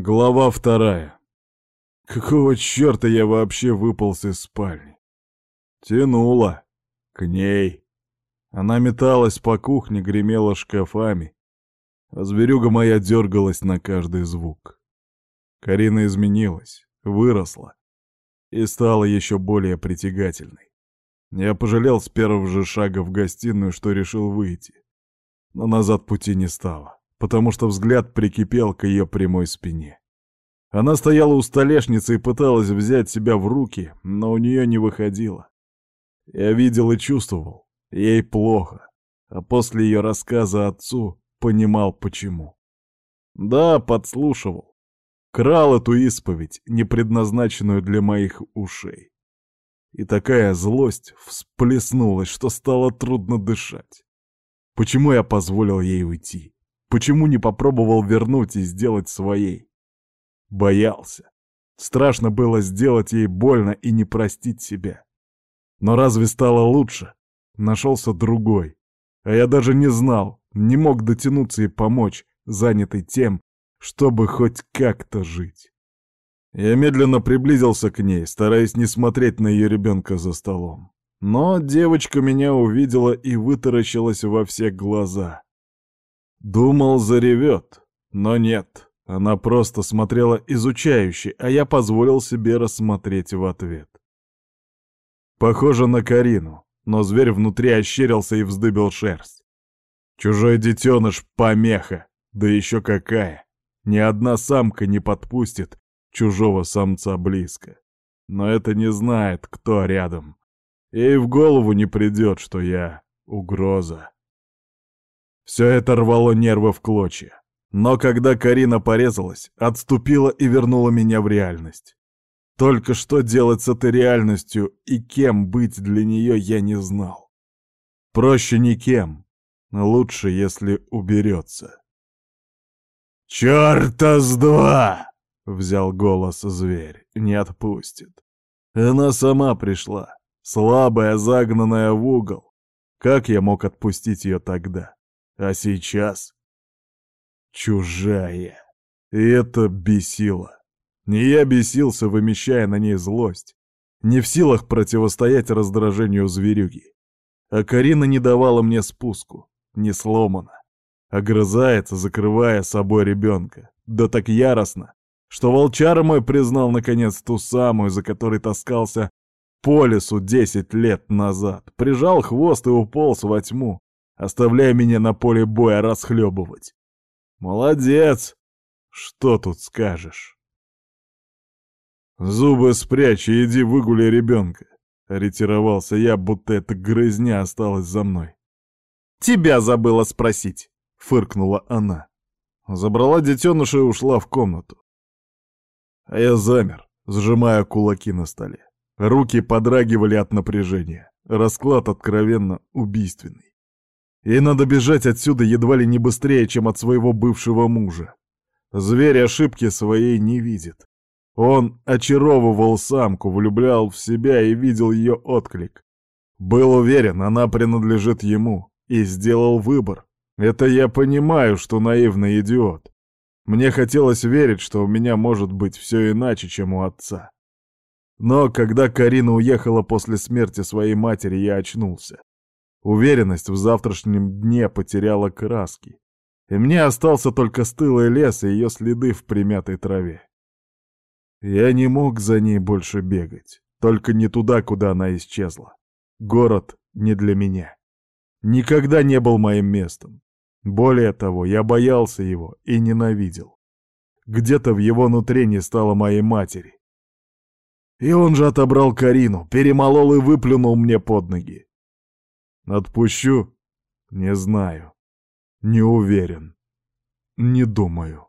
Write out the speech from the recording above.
Глава вторая. Какого черта я вообще выполз из спальни? Тянула. К ней. Она металась по кухне, гремела шкафами, а зверюга моя дергалась на каждый звук. Карина изменилась, выросла и стала еще более притягательной. Я пожалел с первого же шага в гостиную, что решил выйти. Но назад пути не стало потому что взгляд прикипел к ее прямой спине. Она стояла у столешницы и пыталась взять себя в руки, но у нее не выходило. Я видел и чувствовал, ей плохо, а после ее рассказа отцу понимал почему. Да, подслушивал. Крал эту исповедь, не предназначенную для моих ушей. И такая злость всплеснулась, что стало трудно дышать. Почему я позволил ей уйти? Почему не попробовал вернуть и сделать своей? Боялся. Страшно было сделать ей больно и не простить себя. Но разве стало лучше? Нашелся другой. А я даже не знал, не мог дотянуться и помочь, занятый тем, чтобы хоть как-то жить. Я медленно приблизился к ней, стараясь не смотреть на ее ребенка за столом. Но девочка меня увидела и вытаращилась во все глаза. Думал, заревет, но нет. Она просто смотрела изучающе, а я позволил себе рассмотреть в ответ. Похоже на Карину, но зверь внутри ощерился и вздыбил шерсть. Чужой детеныш — помеха, да еще какая. Ни одна самка не подпустит чужого самца близко. Но это не знает, кто рядом. Ей в голову не придет, что я угроза. Все это рвало нервы в клочья. Но когда Карина порезалась, отступила и вернула меня в реальность. Только что делать с этой реальностью и кем быть для нее я не знал. Проще никем, лучше, если уберется. «Чёрта с два!» — взял голос зверь. «Не отпустит». Она сама пришла, слабая, загнанная в угол. Как я мог отпустить ее тогда? А сейчас... Чужая. И это бесило. Не я бесился, вымещая на ней злость. Не в силах противостоять раздражению зверюги. А Карина не давала мне спуску. Не сломана. Огрызается, закрывая собой ребенка. Да так яростно, что волчара мой признал наконец ту самую, за которой таскался по лесу десять лет назад. Прижал хвост и уполз во тьму, оставляя меня на поле боя расхлебывать. Молодец! Что тут скажешь? Зубы спрячь и иди выгуляй ребенка. Ретировался я, будто эта грызня осталась за мной. «Тебя забыла спросить», — фыркнула она. Забрала детеныша и ушла в комнату. А я замер, сжимая кулаки на столе. Руки подрагивали от напряжения. Расклад откровенно убийственный. Ей надо бежать отсюда едва ли не быстрее, чем от своего бывшего мужа. Зверь ошибки своей не видит. Он очаровывал самку, влюблял в себя и видел ее отклик. Был уверен, она принадлежит ему, и сделал выбор. Это я понимаю, что наивный идиот. Мне хотелось верить, что у меня может быть все иначе, чем у отца. Но когда Карина уехала после смерти своей матери, я очнулся. Уверенность в завтрашнем дне потеряла краски. И мне остался только стылый лес и ее следы в примятой траве. Я не мог за ней больше бегать, только не туда, куда она исчезла. Город не для меня. Никогда не был моим местом. Более того, я боялся его и ненавидел. Где-то в его нутре не стало моей матери. И он же отобрал Карину, перемолол и выплюнул мне под ноги. Отпущу? Не знаю. Не уверен. Не думаю.